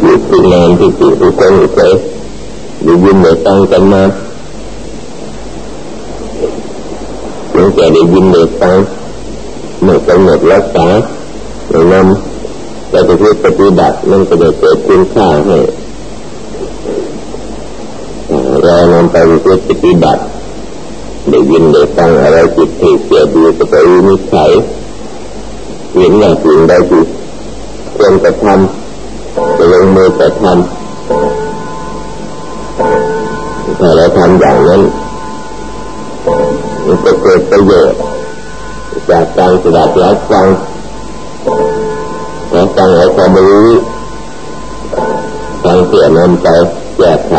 ที่อยู่ที่นานที่อยู่ที่คนเฉยได้ยินได้ฟังกันมาหลังจากได้ยินได้ฟังเมื่อกำหนดรักษาแนะนำเราจะพูดปฏิบัติมันก็จะเกิดคุณค่าให้เรานำไปพูดปฏิบัติได้ยินได้ฟังอะไรจิตที่เสียดีก็ไปวิจัยเห็นอย่างสิ่งใดที่ควรจะทำ จะลงมือจะทำถ้าเราทำอย่างนั้นมันจะเกิดประโยชน์จากการสดับรับฟังและฟังเอาความรู้ฟังเสียนำไปแก้ไข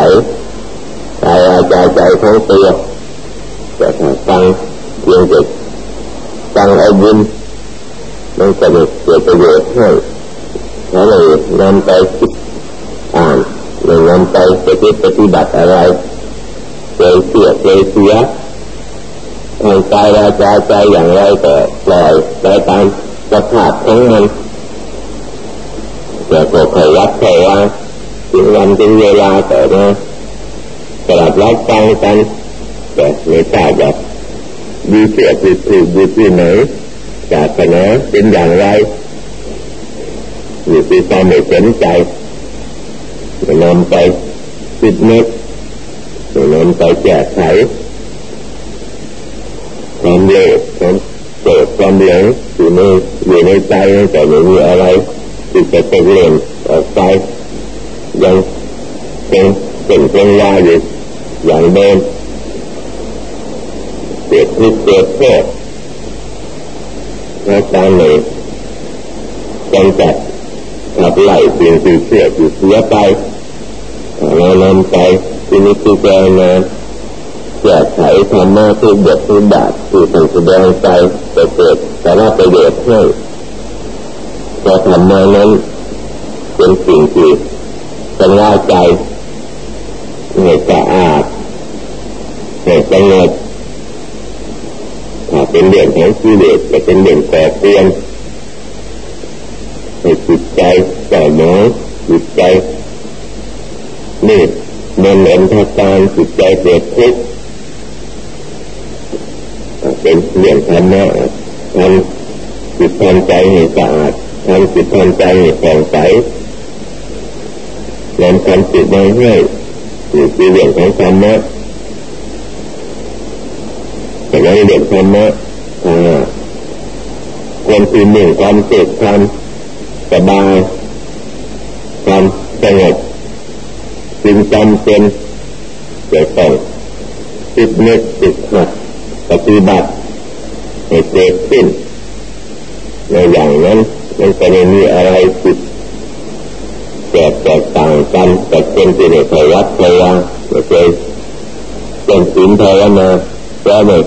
กายอาใจใจทั้งตัวแต่ถ้าฟังเพียงแต่ฟังเอาบุญมันจะเกิดประโยชน์ให้ แล้วเลยนำไปคิดอ่านเลยนำไปปฏิบัติอะไรเสียเสียเสียทางกายวาจาใจอย่างไรก็ปล่อยไปตามสภาพของมันแต่ก็ขยับขยาถึงวันถึงเวลาแต่เนะสลับรับฟังกันแต่ไม่ทราบแบบดีเสียผิดถูกดีที่ไหนจากคณะเป็นอย่างไร อยู่ที่ความไม่สนใจนำไปติดนึกนำไปแก้ไขความเลวความโกรธความเหลงอยู่ในอยู่ในใจแต่ไม่มีอะไรที่จะเป็นเล่นออกไปยังเป็นเป็นเป็นลาอยู่อย่างเดิมเกิดทุกข์เกิดโทษและการไหนกำจัด ขับไล่สิ่งที่เสียที่เสียไปเรานำไปที่นิพพานแก้ไขธรรมะทุกบททุกบาทที่ท่านแสดงใจจะเกิดแต่ว่าประโยชน์ให้พอธรรมะนั้นเป็นสิ่งที่สงบใจเหนื่อยสะอาดเหนื่อยสงบถ้าเป็นเรื่องของชีวิตจะเป็นเรื่องแปรเปลี่ยน ให้จิตใจเจ่อหนอจิตใจนี่มันเอ็นทาการจิตใจเกิดทุกข์เป็นเรื่องธรรมะทำจิตทำใจให้สะอาดทำจิตทำใจให้ผ่องใสนำความจิตมาให้นี่คือเรื่องของธรรมะแต่ในเรื่องธรรมะคนที่หนึ่งความสุขความ สบายความสงบจึงจำเป็นจะต้องติดเน็ตติดหัดปฏิบัติให้เกิดขึ้นในอย่างนั้นมันจะไม่มีอะไรผิดแตกแตกต่างกันแต่เป็นที่ในพยักพยาไม่เคยเป็นศีลภาวนาก็ไม่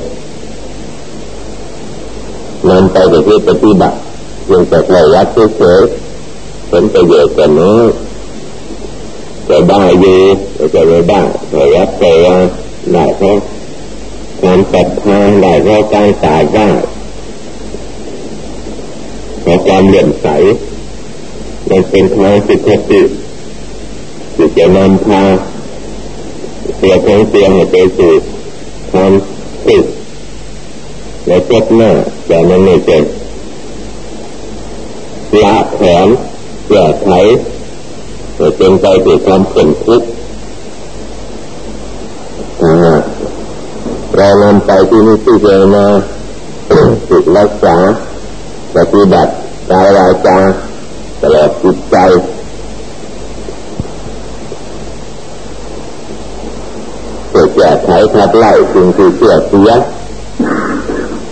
นำไปแต่ที่ปฏิบัติ ยังแต่พยักเฉยๆเป็นประโยชน์กันน้อยจะได้อยู่จะไม่ได้พยักพยาได้เพราะความศรัทธาได้เพราะการสาว่าเพราะความเลื่อมใสมันเป็นทางสิทธิที่จะนำพาเสียของเสียให้ไปสู่ความสุขและจบหน้าแต่มันไม่เป็น ละแผนแก้ไขเป็นไปด้วยความเข็นทุกข์เรานำไปที่นี่ที่เจนาฝึกรักษาปฏิบัติกายวาจาตลอดจิตใจเพื่อแก้ไขขับไล่สิ่งที่เสียเสีย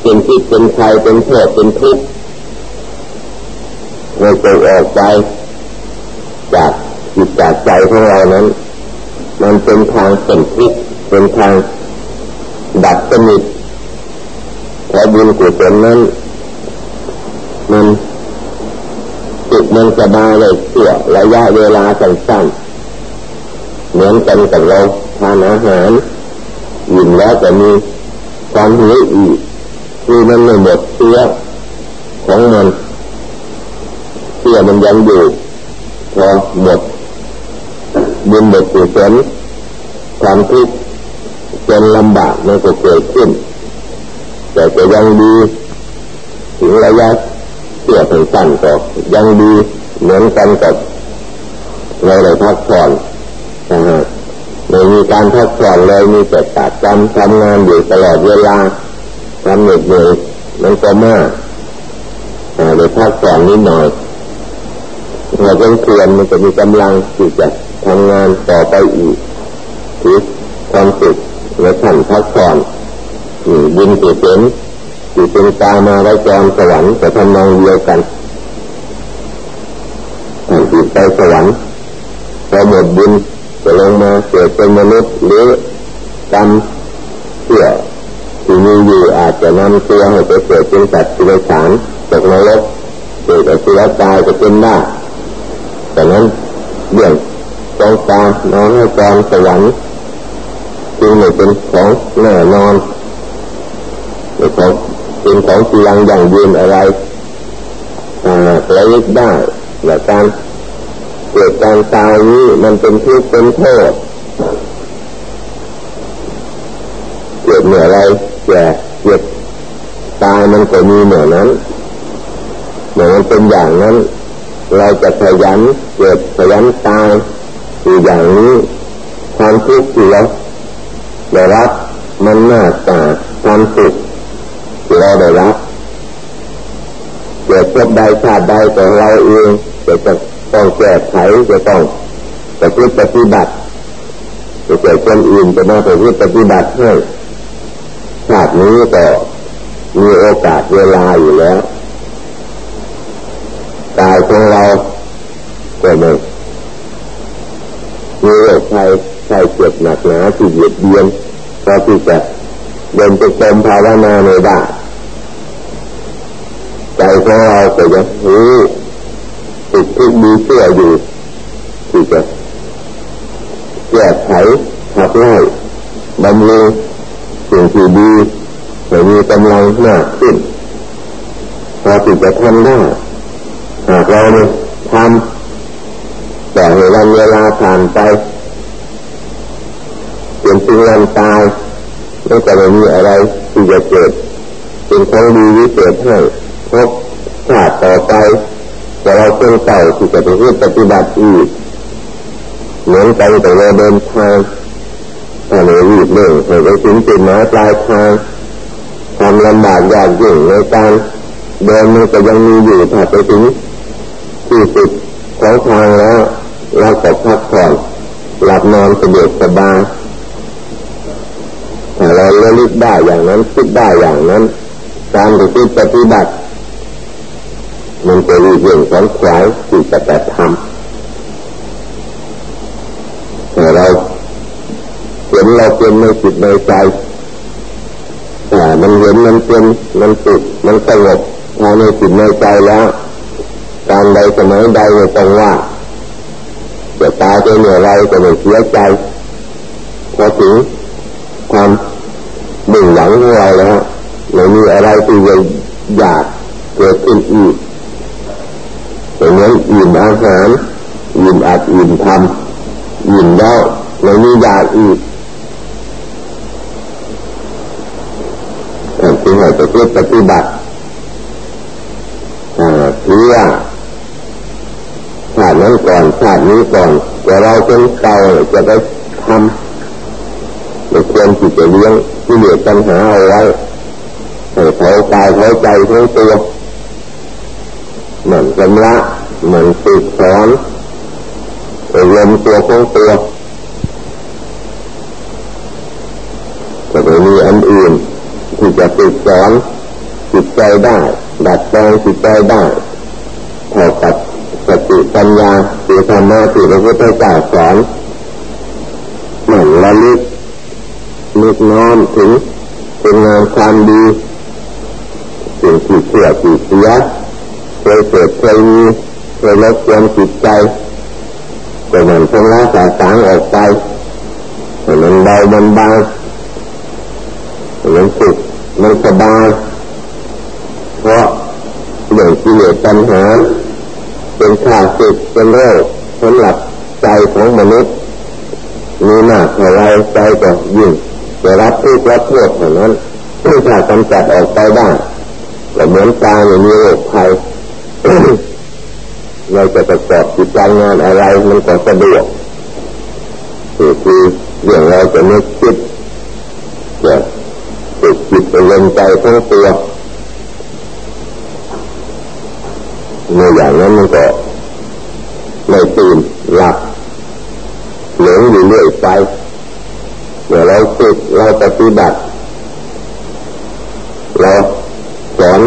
เป็นจิตเป็นใครเป็นโทษเป็นทุกข์ เราจออกไป จากจิตจากใจของเรานั้น มันเป็นทางเป็นทุกข์เป็นทางดับสนิทแลบุญกุศลนั้น มันจิตมันสบายเลยเสื่อระยะเวลาสั้นๆเหมือนกันกับเราทานอาหารยินแล้วจะมีความหิวอีกคือมันไม่หมดเชื้อของมัน เชื้อมันยังอยู่พอหมดบุญบทกุศลความทุกข์จนลำบากมันก็เกิดขึ้น แต่จะยังดีถึงระยะเสียถึงสั้นก็ยังดีเหมือนกันกับเราได้พักผ่อนนะฮะไม่มีการพักผ่อนเลยมีแต่ตัดจำทำงานอยู่ตลอดเวลาทำเหนื่อยเหนื่อยมันก็มากได้พักผ่อนนิดหน่อย เราเป็นเพื่อนมันจะมีกำลังที่จะทำงานต่อไปอีกที่ความสุขและขันพักผ่อนบินติเป็นที่เป็นตามาไว้จอมสวรรค์แต่ทำนองเดียวกันท่นติดไปสวรรค์พอหมดบุญจะลงมาเกิดเป็นมนุษย์หรือกรรมเสื่อที่มีอยู่อาจจะนำตัวให้ไปเกิดเป็นสัตว์ที่ไรสารตกนรกเกิดกับเสือตายจะเป็นหน้า แต่นั้นเรื่องตองตานอนให้จอมสวรรค์จึงไม่เป็นของแน่นอนเป็นของเป็นของที่ยังยั่งยืนอะไรระลึกได้และการเกิดการตายนี้มันเป็นทุกข์เป็นโทษเกิดเหนื่ออะไรแก่เจ็บตายมันก็มีเหมือนนั้นเหมือนมันเป็นอย่างนั้น เราจะขยันเกิดขยันตายอยู่อย่างนี้ความทุกข์ที่เราได้รับมันน่าตาความสุขที่เราได้รับเกิดพบใดชาติใดแต่เราเองจะจะต้องแก้ไขจะต้องจะพิปฏิบัติจะเกิดคนอื่นจะมาปฏิบัติให้ชาตินี้ก็มีโอกาสเวลาอยู่แล้วกายของเราก็ไม่มีโรคภัยใครเจ็บหนักหนาที่เหยียดเบียน พอที่จะเดินไปเติมภาวนาในได้ใจของเราก็ยังรู้ติดทุกมีเชื่ออยู่ที่จะแก้ไขขับไล่บำรุงสิ่งที่ดีให้มีกำลังมากขึ้นพอที่จะทำได้หากเราเนี่ยทำแต่ในวันเวลาผ่านไป เป็นสิ่งวันตายไม่จะไม่มีอะไรที่จะเกิด เป็นของดีวิเศษให้พบชาติต่อไปแต่เราเป็นเก่าที่จะไปปฏิบัติอีกเหมือนกันแต่เราเดินทางถ้าเรารีบเร่งไปถึงจุดหมายปลายทางทำลำบากยากยิ่งในการเดินมันก็ยังมีอยู่ถ้าไปถึงที่สุดของทางแล้วเราก็พักผ่อนหลับนอนสะดวกสบาย ราเลือกได้อย่างนั้นคิดได้อย่างนั้นการที่ปฏิบัติ มันจะรีเรื่องของขวายที่จะแต่ทำแต่เราเห็นเราเป็นในจิตในใจแต่มันเห็นมันเป็นมันติดมันสงบภายในจิตในใจแล้วการใดสมัยใดไม่ต้องว่าจะตายจะเหนื่อยอะไรก็ไม่เสียใจพอถึงความ ของเราแล้วไม่มีอะไรที่จะอยากเกิดขึ้นอีกแต่เนี้ยอิ่มอาหารอิ่มอัดอิ่มทำอิ่มแล้วไม่มีอยากอีกท่านจึงให้ไปเพื่อปฏิบัติเพื่อชาตินั้นก่อนชาตินี้ก่อนแต่เราเป็นเก่าจะไปทำในควรที่จะเลี้ยง ที่เหลือปัญหาเอาไว้ให้เขากายเขาใจทั้งตัวเหมือนชำระเหมือนฝึกสอนอบรมตัวของตัวจะไม่มีอันอื่น ที่จะฝึกสอนจิตใจได้ ดัดแปลงจิตใจได้เท่ากับสติปัญญาคือธรรมะที่พระพุทธเจ้าสอนเหมือนละลึก นึกน้อมถึงเป็นงานความดีสิ่งที่เสื่อที่เสียเคยเกิดเคยมีเคยลดความจิตใจก็เมือนพละสาสางออกไปมันเบามันบามันสุขมันสบายเพราะเรื่องกิเลสปัญหาเป็นข้าศึกเป็นโรคสำหรับใจของมนุษย์มีมากเท่าไรใจก็ยิ่ง จะรับทุกข์รับโทษเท่านั้นถ้ากำจัดออกไปได้ก็เหมือนตาอย่างมีโรคภัยเราจะประกอบกิจงานอะไรมันก็สะดวกคือคือเรื่องเราจะไม่คิดจะติดจิตไปลงใจทั้งตัวในอย่างนั้นมันก็ไม่ตื่นหลับหลงอยู่เรื่อยไป เมื่อเราฝึกเราปฏิบัติเราสอน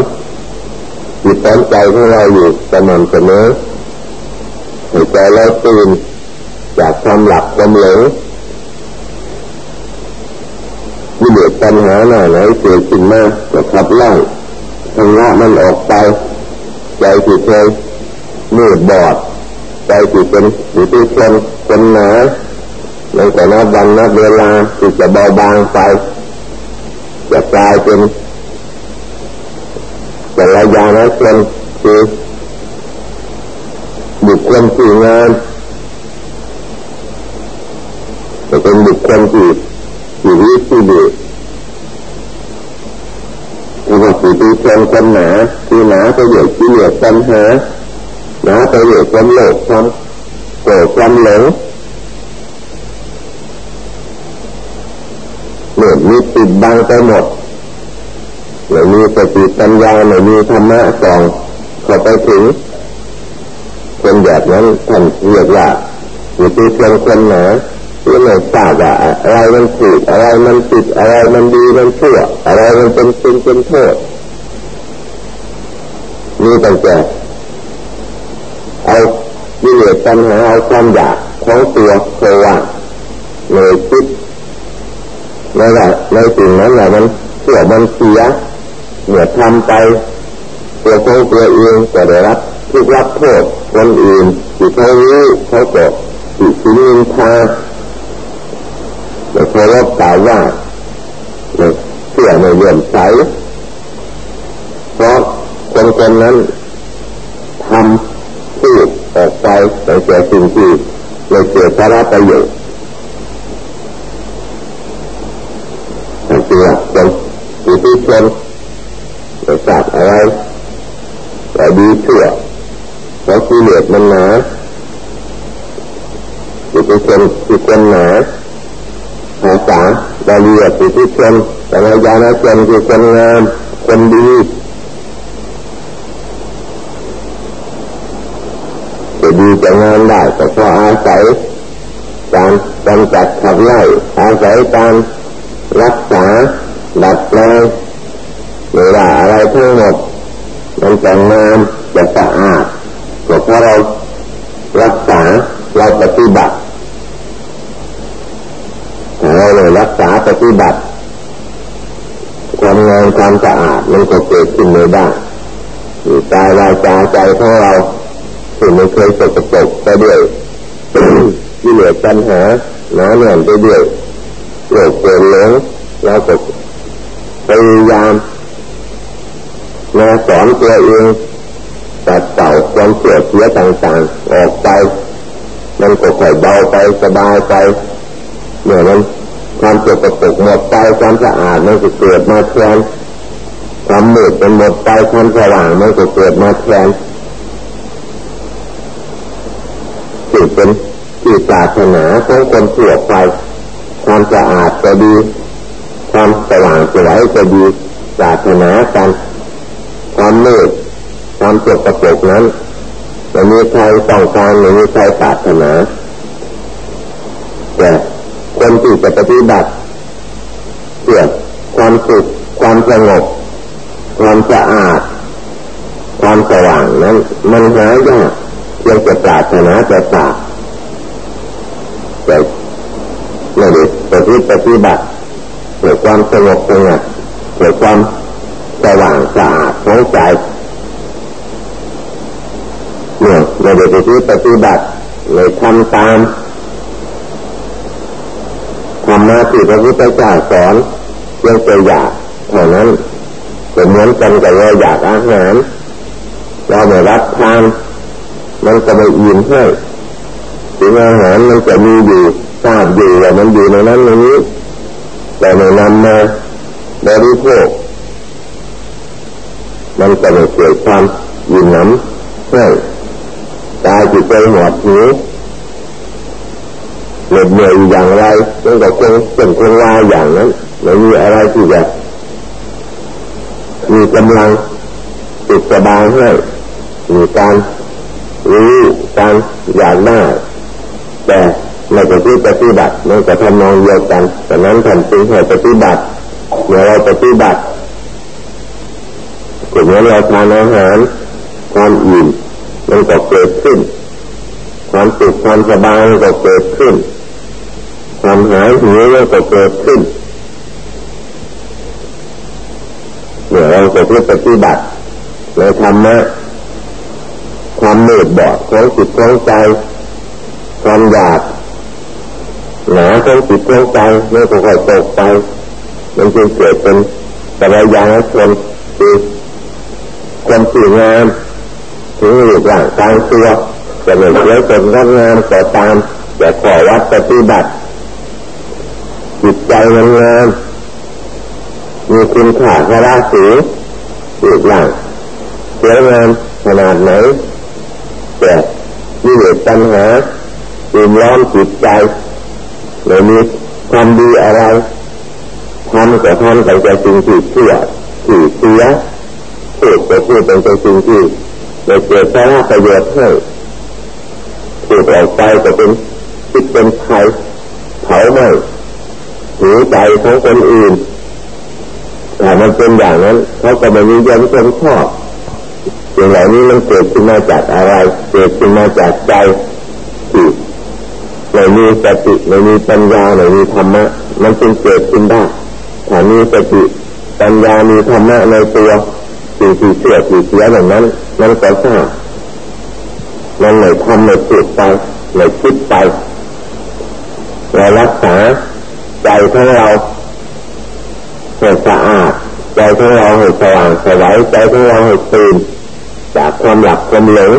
จิตสอนใจของเราอยู่สม่ำเสมอให้ใจเราตื่นจากความหลับความหลงมีเดือดปัญหาหน้าไหนเกิดขึ้นมาก็ขับไล่ทำละมันออกไป ใจที่เคยมืดบอด ใจที่เป็นอยู่ที่คนคนหนา มันก็นับวันนับเวลาที่จะเบาบางไปจะกลายเป็นแต่ละอย่างนะคนคือบุคคลที่งานจะเป็นบุคคลที่ที่วิที่ดีคือว่าผู้ที่คนคนหนาที่หนาไปเหยียดที่เหยียดปัญหาหนาไปเหยียดความโลภความโกรธความหลงเห ติดบังไปหมดไม่มีสติปัญญาไม่มีธรรมะส่องเข้าไปถึงคนแบบนั้นท่านเรียกว่าอยู่ที่เพียงคนหนาที่ไม่ทราบว่าอะไรมันผิดอะไรมันผิดอะไรมันดีมันชั่วอะไรมันเป็นเป็นเป็นโทษมีตั้งแต่เอาวิเลศปัญหาเอาความอยากของตัวโคว่าในจิต ในว่าในสิ่งนั้นแหละมันเสื่อมันเสียเมื่อทำไปตัวของตัวเองก็ได้รับทุกรับโทษคนอื่นที่เขารู้เขาก็ติสินินทาไม่เคารพกล่าวว่าไม่เชื่อไม่เลื่อมใสเพราะคนคนนั้นทำพูดออกไปแต่เกิดสิ่งที่ไม่เกิดสาระประโยชน์แต่เกิดคนที่ คนไม่ทราบอะไรแต่ดีชั่วเพราะกิเลสมันหนาจิตเป็นคนจิตเป็นหนาภาษาบาลีจิตเป็นคนแต่ในยานะคนคือคนงามคนดีจะดีจะงามได้แต่พออาศัยการกำจัดขับไล่อาศัยการรักษาดัดแปลง ทั้งหมดมันจะงามจะสะอาดก็เพราะเรารักษาเราปฏิบัติเราเลยรักษาปฏิบัติความงามความสะอาดมันก็เกิดขึ้นไม่ได้กายวาจาใจของเราที่ไม่เคยสกปรกไปด้วยที่เหลือปัญหาหนาแน่นไปด้วยโลกเกิดหลงเราก็พยายาม มาสอนตัวเองตัดเต่าความเสื่อเสียต่างๆ ออกไป มันก็ค่อยเบาไปสบายไปเมื่อมันความสกปรกหมดไปความสะอาดมันก็เกิดมาแทนความมืดเป็นหมดไปความสว่างมันก็เกิดมาแทนสิ่งเป็นที่ศาสนาของคนเสื่อไปความสะอาดก็ดี ความสว่างสวยก็ดีศาสนาการ ความมืดความสกปรกนั้นไม่มีใครต้องการไม่มีใครปรารถนาแต่คนที่จะปฏิบัติเพื่อความสุขความสงบความสะอาด ความสว่างนั้น มันหายากเพียงจะปรารถนาจะปราแต่ไม่ได้ปฏิบัติเพื่อความสงบสงัดเพื่อความ สว่างสะอาดของใจเนี่ยเราเดี๋ยวไปปฏิบัติเลยทำตามธรรมะที่พระพุทธเจ้าสอนเพียงแต่อยากเท่านั้นก็เหมือนกันกับเราอยากอาหารเราไม่รับทานมันก็ไม่อิ่มให้ถึงอาหารมันจะมีอยู่ทราบอยู่ว่ามันอยู่ในนั้นในนี้แต่ในนำมาบริโภค มันจะไม่เกิดความยินหนำให้ตายจิตใจหดหูเหน็ดเหนื่อยอย่างไรมันก็คงเป็นคงวาอย่างนั้นไม่มีอะไรที่จะมีกำลังติดสบายให้มีการรู้การอยากได้แต่ในจะที่ปฏิบัติมันก็ทำนองเดียวกันแต่นั้นท่านจึงให้ปฏิบัติเมื่อเราปฏิบัติ ถึงแม้เราทานอาหารความอิ่มมันก็เกิดขึ้น ความสุขความสบายมันก็เกิดขึ้น ความหายหิวมันก็เกิดขึ้นเมื่อเราจะปฏิบัติในธรรมะความมืดบอดของจิตของใจ ความอยากหนาของจิตของใจไม่ค่อยตกไปมันจึงเกิดเป็นปัญญาชนคือ ความสวยงามถึงรูปร่างกายตัวจะไม่เสียจนงดงามก็ตามแต่ขอวัดปฏิบัติจิตใจมันงามมีคุณค่าพระราศีรูปร่างสวยงามขนาดไหนแต่มีเหตุปัญหาตื่นร้อนจิตใจไม่มีความดีอะไรทำก็ทำแต่ใจจริงที่เชื่อที่เสีย พูดก็พูดเป็นจริงที่ไม่เกิดสาระประโยชน์ให้พูดออกไปก็เป็นคิดเป็นไทยเผาไหม้หูใจของคนอื่นแต่มันเป็นอย่างนั้นเขาก็ไม่มียันคนชอบสิ่งเหล่านี้มันเกิดขึ้นมาจากอะไร เกิดขึ้นมาจากใจที่ไม่มีสติไม่มีปัญญาไม่มีธรรมะ มันจึงเกิดขึ้นได้ถ้ามีสติปัญญามีธรรมะในตัว สิ่งที่เสื่อที่เสียอย่างนั้นมันก็ทราบมันไม่ทำไม่พูดไปไม่คิดไปเรารักษาใจของเราให้สะอาดใจของเราให้สว่างสวายใจของเราให้ตื่นจากความหลับความหลง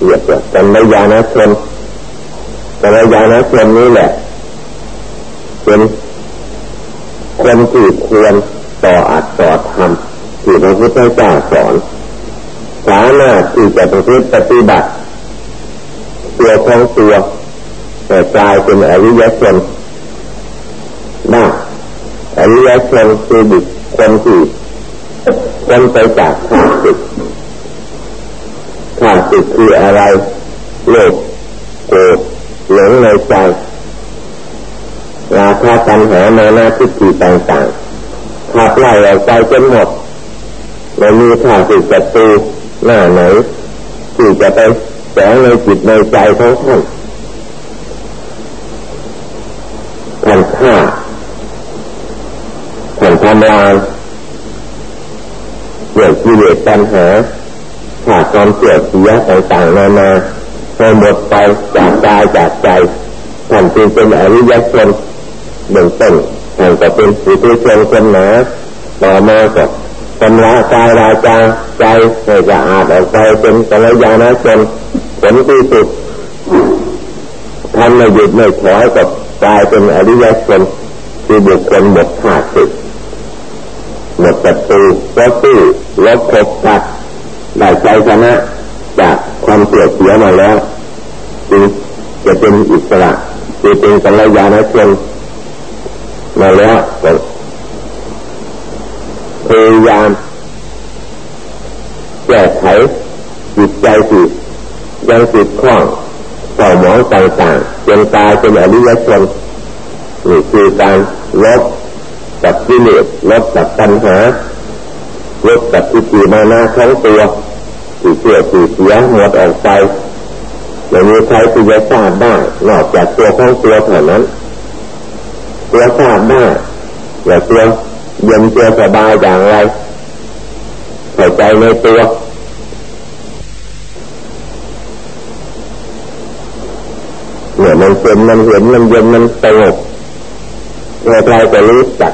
เหยียบกันในยานะชนกัลยาณชนนี้แหละเป็นคนที่ควรต่ออัดต่อทำ ที่พระพุทธเจ้าสอน สามารถที่จะประพฤติปฏิบัติ ตัวของตัวแต่กลายเป็นอริยชนได้อริยชนคือบุคคลที่คนไปจากข้าศึกข้าศึกคืออะไรโลกโกรธหลงในใจราคาตัณหาในหน้าทิฏฐิต่างๆขับไล่ออกไปจนหมด ไม่มีข้าศึกศัตรูหน้าไหนที่จะไปแสงในจิตในใจของท่านท่านฆ่าท่านทำลายเรื่องกิเลสปัญหาขาดความเสื่อมเสียต่างๆนานาให้หมดไปจากกายจากใจท่านจึงเป็นอริยชนเบื้องต้นท่านก็เป็นสุติชนคนหนาต่อมาก็ ชำระกายวาจาใจให้สะอาดออกไปเป็นกัลยาณชนผลที่สุดท่านไม่หยุดไม่ถอยก็กลายเป็นอริยชนคือบุคคลหมดขาดสิหมดศัตรูก็สู้ลบพบกัดได้ใจชนะจากความเสียเสียมาแล้วจึงจะเป็นอิสระจะเป็นกัลยาณชนมาแล้วก็พยายาม แก้ไขจิตใจจิตยังจิตข้องเศร้าหมองต่างๆจนตายเป็นอริยชนนี่คือการลบกับกิเลสลบกับปัญหาลบกับทิฏฐิมานาของตัวที่เสื่อที่เสียหมดออกไปไม่มีใครที่จะทราบได้นอกจากตัวของตัวเท่านั้นตัวทราบได้อย่ตัวเย็นตัวสบายอย่างไร ใส่ใจในตัวเนี่ยมันเป็นมันเห็นมันเย็นมันสงบใครๆจะรู้จัก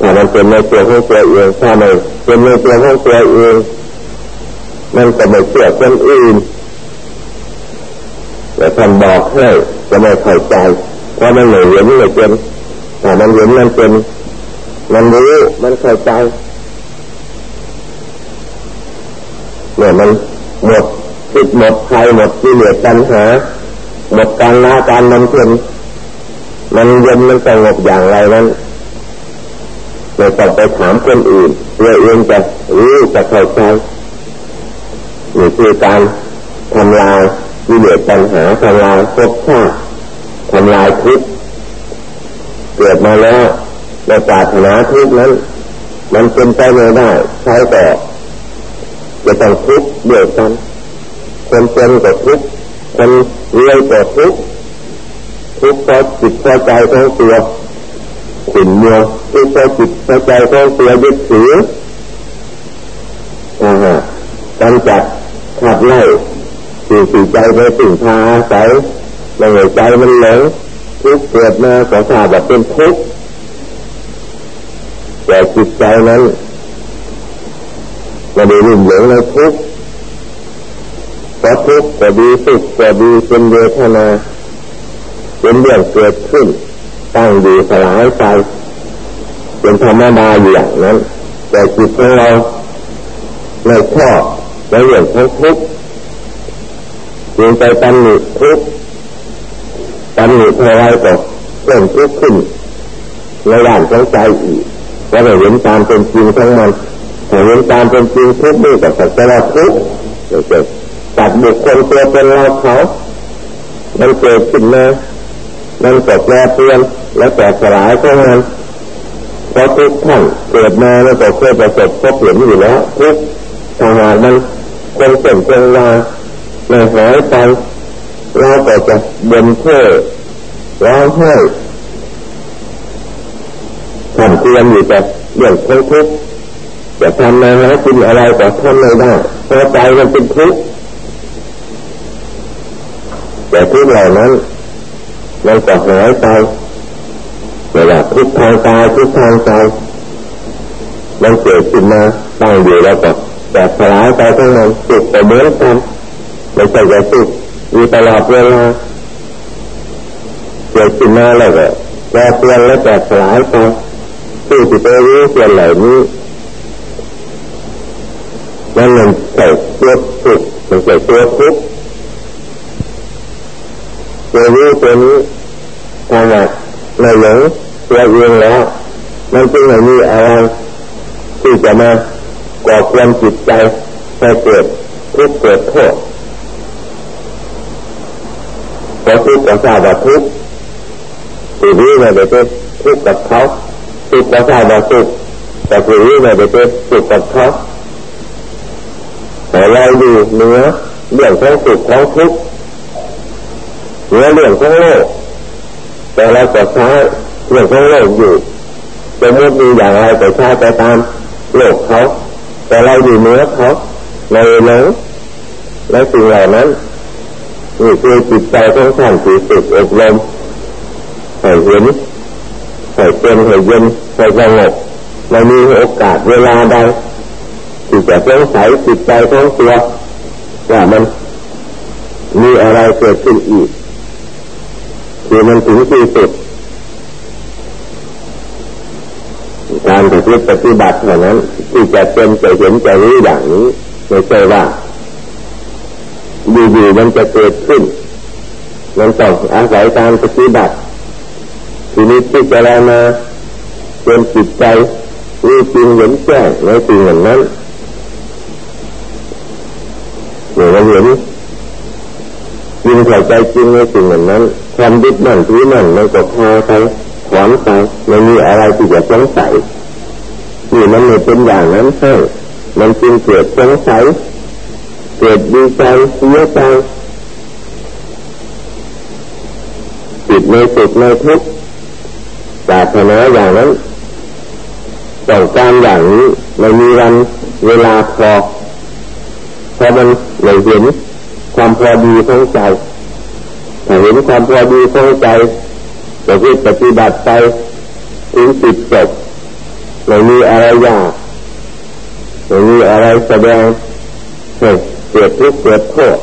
ถ้ามันเป็นในตัวของตัวเองถ้าไม่เป็นในตัวของตัวเองมันก็ไม่เชื่อคนอื่นแต่ท่านบอกให้จะไม่เข้าใจเพราะมันไม่เห็นไม่เป็นแต่มันเห็นมันเป็นมันรู้มันเข้าใจ เนี่ยมันหมดติดหมดใครหมดที่เหลือปัญหา หมดการละการมันเพ็นมันเย็นมันสงบอย่างไรนั้นเราต้องไปถามคนอื่นเพื่อเองจะรู้จะเข้าใจนี่คือการทำลายวิเลปัญหาทำลายภพชาติทำลายทุกข์เกิดมาแล้วในศาสนาทุกข์นั้น มันเป็นไปไม่ได้ใช้แต่ จะต้องทุกข์เดียวกันคนเป็นก็ทุกข์คนรวยก็ทุกข์ทุกข์เพราะจิตเพราะใจของตัวขุ่นมัวทุกข์เพราะจิตเพราะใจของตัวยึดถืออ่าการจัดขับไล่สิ่งสิ่งใจไปสิ่งพาอาศัยในใจมันหลงทุกเกิดมาขอทราบว่าเป็นทุกข์แต่จิตใจนั้น ไม่ได้รุ่มหลงในทุกข์ก็ทุกข์ก็ดีสุขก็ดีเป็นเวทนาเป็นเรื่องเกิดขึ้น ตั้งอยู่สลายไปเป็นธรรมดาอย่างนั้น แต่จิตของเราไม่ชอบในเรื่องของทุกข์จึงไปตันหนิทุกข์ตันหนิเท่าไรก็เพิ่มทุกข์ขึ้นในด้านของใจอีกว่าเราเห็นตามเป็นจริงทั้งมัน เห็นตามเป็นจริงทุกข์นี่ก็สักแต่ว่าทุกข์เกิดตัดบุคคลตัวเป็นเราเขามันเกิดขึ้นมามันตกแปรเปลี่ยนและแตกสลายของมันเพราะทุกท่านเกิดมาแล้วก็เคยประสบพบเห็นอยู่แล้วทุกทางานมันคงเป็นคงวาไม่หายไปเราก็จะบนเพื่อร้องไห้ทำเตรียมอยู่แต่เรื่องทุกทุก จะทำมาหากินอะไรก็ทำไม่ได้เพราะใจมันเป็นทุกข์แต่ทุกเหล่านั้นมันก็หายไปเวลาทุกทางกายทุกทางใจมันเกิดขึ้นมาตั้งอยู่แล้วก็แต่สลายไปทั้งนั้นสุขแต่เหมือนกันไม่ใช่จะสุขอยู่ตลอดเวลาเกิดขึ้นมาแล้วก็แปรเปลี่ยนแล้วแต่สลายไปผู้ที่ไปรู้ส่วนเหล่านี้มันใส่ตัว สุขมันใส่ตัวทุกข์ตัวรู้ตัวนี้ถ้าว่าในหลงตัวเองแล้วมันจึงไม่มีอะไรที่จะมาก่อความจิตใจให้เกิดทุกข์เกิดโทษพอทุกข์ก็ทราบว่าทุกข์ตัวนี้ไม่ได้เป็นทุกข์กับเขาทุกข์ก็ทราบว่าทุกข์แต่ตัวนี้ไม่ได้เป็นทุกข์กับเขา แต่เราดูเนื้อเรื่องของสุขของทุกข์เนื้อเรื่องของโลกแต่เราก็ใช้เรื่องของโลกอยู่จะมุดมีอย่างไรก็ใช้ไปตามโลกเขา แต่เราอยู่เนื้อเขาในนั้นและสิ่งเหล่านั้นนี่คือจิตใจของท่านที่สุดอบรมให้เห็นให้เป็นให้เย็นให้สงบไม่มีโอกาสเวลาใด ที่จะสงสัยจิตใจของตัวว่ามันมีอะไรเกิดขึ้นอีกคือมันถึงที่สุดการปฏิบัติเท่านั้น ที่จะเป็นจะเห็นจะรู้อย่างนี้ไม่ใช่ว่าอยู่ๆมันจะเกิดขึ้น มันต้องอาศัยการปฏิบัติ ทีนี้ที่จะรามาเป็นจิตใจรู้จริงเห็นแจ้งในสิ่ง อย่างนั้นเดี๋ยวเราเห็นจริงเข้าใจจริงในสิ่งอย่านั้นความยึดมั่นถือมั่นมันก็พาไปขวางไปไม่มีอะไรที่จะสงสัยนี่มันไม่เป็นอย่างนั้นใช่มันจึงเกิดสงสัยเกิดดีใจเสียใจจิตในสุขในทุกข์ปรารถนาอย่างนั้นต้องการอย่างนี้ไม่มีวันเวลาพอ พอมันเห็นความพอดีของใจเห็นความพอดีของใจจะพิปฏิบัติไปถึงจิตจบไม่มีอะไรยากไม่มีอะไรแสดงเกิดทุกข์เกิดโทษ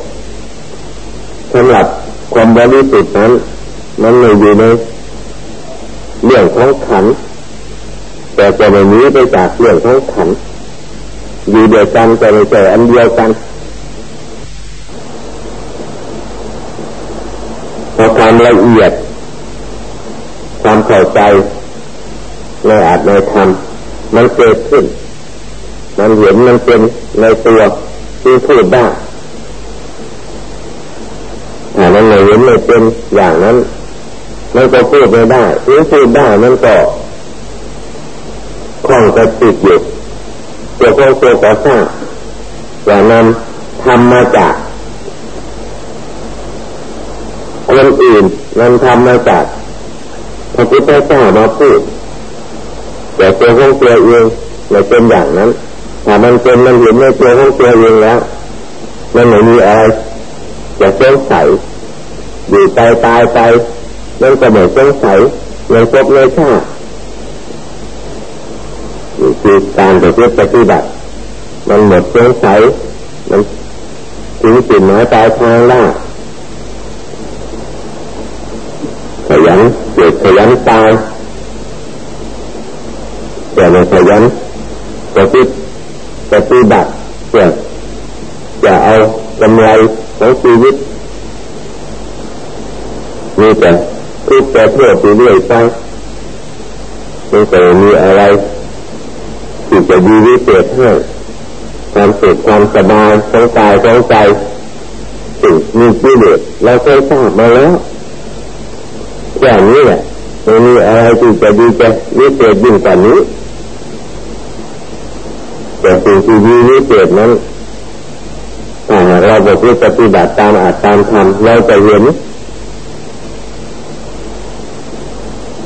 สำหรับความบริสุทธิ์นั้นมันไม่อยู่ในเรื่องของขันแต่จะไม่นี้ไปจากเรื่องของขัน อยู่เดียวกันแต่ไม่ใช่อันเดียวกันพอความละเอียด ความเข้าใจในอาจในธรรมมันเกิดขึ้น มันเห็นมันเป็นในตัวที่พูดได้ถ้ามันไม่เห็นไม่เป็นอย่างนั้นมันก็พูดไม่ได้ที่พูดได้มันก็คล่องจะติดอยู่ ตัวของตัวก่อสร้างอย่างนั้นทำมาจากคนอื่นนั้นทำมาจากพระพุทธเจ้ามาพูดแต่ตัวของตัวเองไม่เป็นอย่างนั้นถ้ามันเป็นมันเห็นในตัวของตัวเองแล้วมันไม่มีอะไรจะสงสัยอยู่ตายตายไปมันก็ไม่สงสัยในพบในชาติ คือการปฏิบัติ มันหมดสงสัยมันถึงสิ่งน้อยตายทางล่าขยันเกิดขยันตายแต่ในขยันปฏิปฏิบัติเพื่อจะเอากำไรของชีวิตมีแต่ทุกแต่เพื่อไปเรื่อยไปไม่เคยมีอะไร ที่จะดีวิเศษให้ความสุขความสบายของกายของใจสิ่งมีกิเลสเราเคยทราบมาแล้วอย่างนี้แหละไม่มีอะไรที่จะดีจะวิเศษยิ่งกว่านี้แต่สิ่งที่ดีวิเศษนั้นถ้าเราบอกว่าปฏิบัติตามอาจตามธรรมเราจะเห็น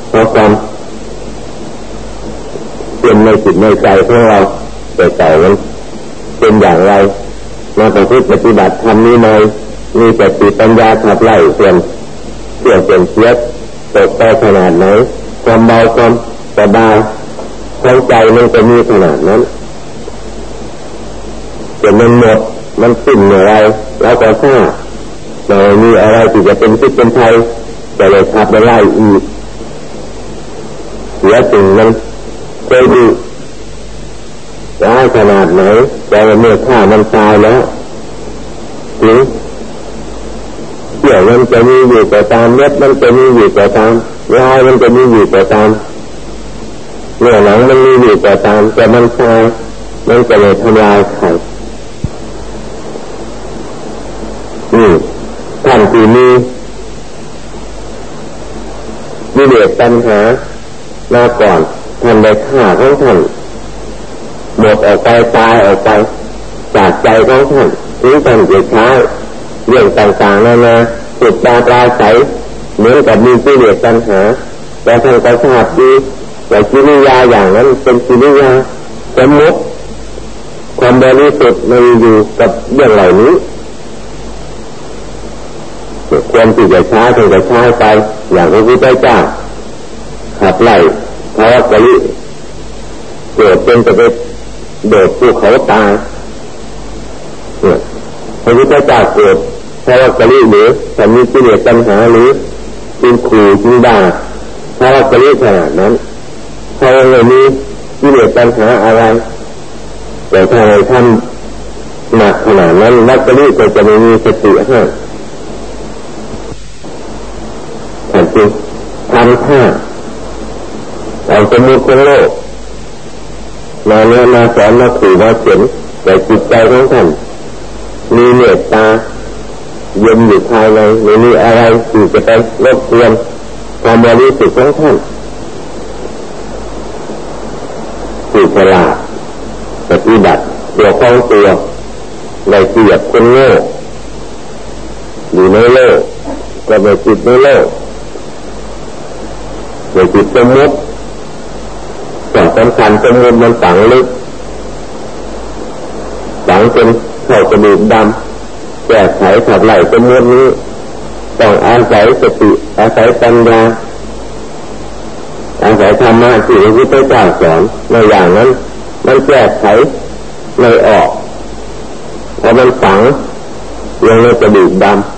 เพราะความเป็นใน จิตในใจของเราแต่แต่นั้นเป็นอย่างไรมาประพฤติปฏิบัติธรรมนี้ในมีแต่ติปัญญาขับไล่ส่วนเสื่อมเสียเสียตกไปขนาดไหนความเบาความสบายของใจมันจะมีขนาดนั้นจะมันหมดมันสิ้นอะไรแล้วก็ทราบเรามีอะไรที่จะเป็นพิษเป็นภัยจะเลยขับไปไล่อีกเสียสิ่งนั้นเคยดู ร้ายขนาดไหนแต่เมื่อข้ามันตายแล้วถึงเกี่ยวมันจะมีอยู่แต่ตามเม็ดมันจะมีอยู่แต่ตามลายมันจะมีอยู่แต่ตามเนื้อหนังมันมีอยู่แต่ตามแต่มันตายมันจะเลยทำลายไข่นี่ท่านที่มีมีเดชปัญหามาก่อนท่านได้ฆ่าของท่าน หมดออกไปตายออกไปจากใจของท่านถึงท่านจะใช้เรื่องต่างๆนานาสุดตาปลาใสเหมือนกับมีกิเลสปัญหาแต่ท่านก็ทราบดีว่ากิริยาอย่างนั้นเป็นกิริยาสมมติความบริสุทธิ์มันอยู่กับเรื่องเหล่านี้ควรที่จะใช้ท่านจะช้ไป อย่างพระพุทธเจ้าขับไล่พระกะลิเกิดเป็นจะไป โดดภูเขาตายพระพุทธเจ้าเกิดพระกะลิหรือแต่มีกิเลสปัญหาหรือจึงขู่จึงด่าพระกะลิขนาดนั้นถ้าไม่มีกิเลสปัญหาอะไร แต่ถ้าในท่านหนักขนาดนั้นนักกะลิก็จะไม่มีสติให้ท่านจึงทำท่าเอาสมุติของโลก มาเนื้อมาสอนมาขู่มาเขียนแต่จิตใจของท่านมีเมตตาเย็นอยู่ภายในไม่มีอะไรที่จะไปรบกวนความบริสุทธิ์ของท่านผู้ฉลาดปฏิบัติตัวของตัวในเกียบคนโง่อยู่ในโลกก็ไม่จิตในโลกไม่จิตสมมติ แต่สำคัญเป็นเงินมันฝังลึกฝังเป็นเข้ากระดูกดำแก้ไขขับไหล่เป็นเงินนี้ต้องอาศัยสติอาศัยปัญญาอาศัยธรรมะที่พระพุทธเจ้าสอนในอย่างนั้นมันแก้ไขไม่ออกเพราะมันฝังลงในกระดูกดำ